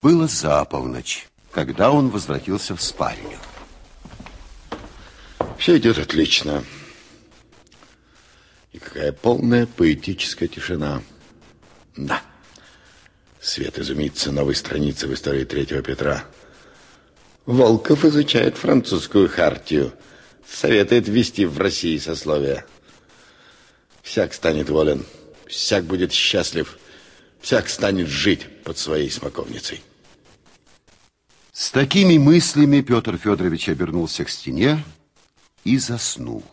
Было за полночь, когда он возвратился в спальню. Все идет отлично. И какая полная поэтическая тишина. Да. Свет изумится новой страницы в истории Третьего Петра. Волков изучает французскую хартию. Советует ввести в России сословие. Всяк станет волен, всяк будет счастлив, всяк станет жить под своей смоковницей. С такими мыслями Петр Федорович обернулся к стене и заснул.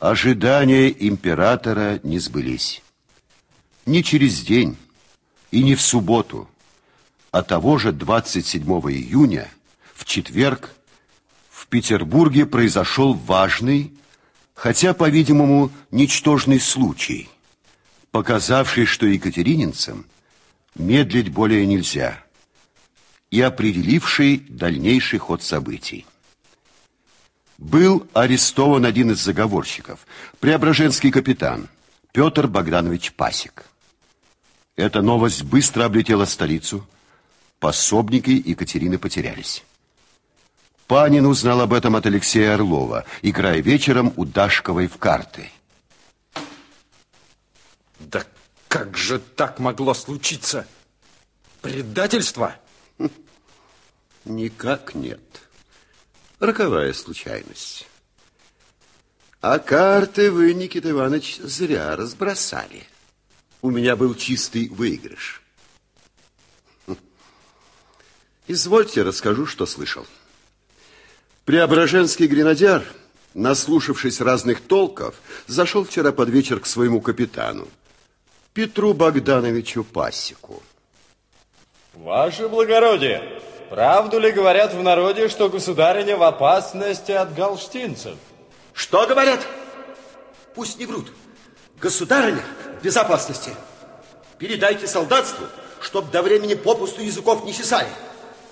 Ожидания императора не сбылись. Не через день и не в субботу, а того же 27 июня, в четверг, в Петербурге произошел важный, хотя, по-видимому, ничтожный случай, показавший, что екатерининцам медлить более нельзя, и определивший дальнейший ход событий. Был арестован один из заговорщиков, преображенский капитан Петр Богданович Пасек. Эта новость быстро облетела столицу. Пособники Екатерины потерялись. Панин узнал об этом от Алексея Орлова, играя вечером у Дашковой в карты. Да как же так могло случиться? Предательство? Никак нет. Роковая случайность. А карты вы, Никита Иванович, зря разбросали. У меня был чистый выигрыш. Извольте, расскажу, что слышал. Преображенский гренадер, наслушавшись разных толков, зашел вчера под вечер к своему капитану, Петру Богдановичу Пасеку. Ваше благородие, правду ли говорят в народе, что государыня в опасности от галштинцев? Что говорят? Пусть не врут. Государыня в безопасности. Передайте солдатству, чтоб до времени попусту языков не чесали.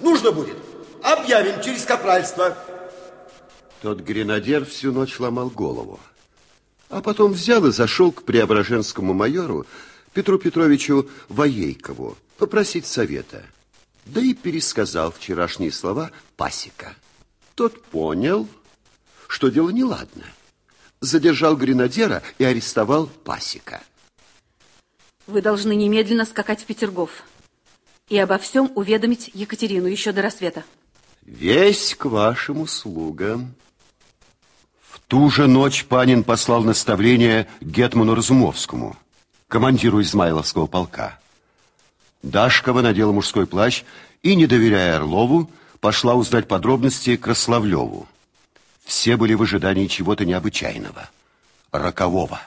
Нужно будет. Объявим через капральство. Тот гренадер всю ночь ломал голову. А потом взял и зашел к преображенскому майору Петру Петровичу Воейкову попросить совета. Да и пересказал вчерашние слова Пасека. Тот понял, что дело неладно. Задержал гренадера и арестовал Пасека. Вы должны немедленно скакать в Петергоф и обо всем уведомить Екатерину еще до рассвета. Весь к вашим услугам. В ту же ночь Панин послал наставление Гетману Разумовскому, командиру Измайловского полка. Дашкова надела мужской плащ и, не доверяя Орлову, пошла узнать подробности к Рославлеву. Все были в ожидании чего-то необычайного, рокового.